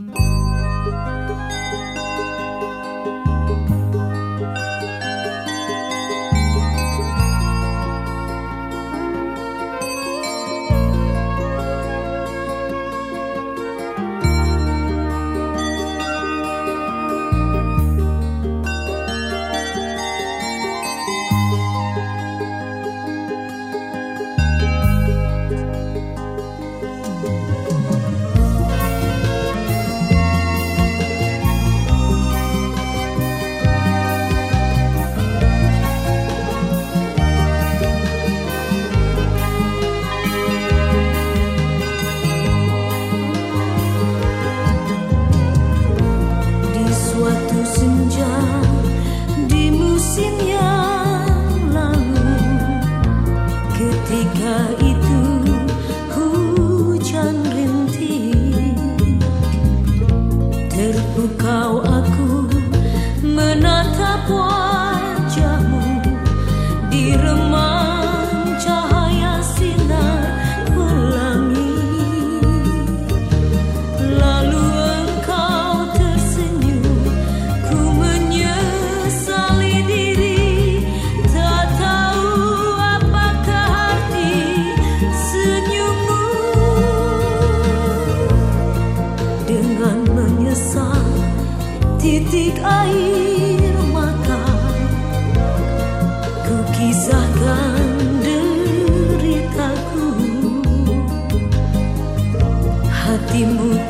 Mm-hmm.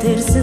ter-se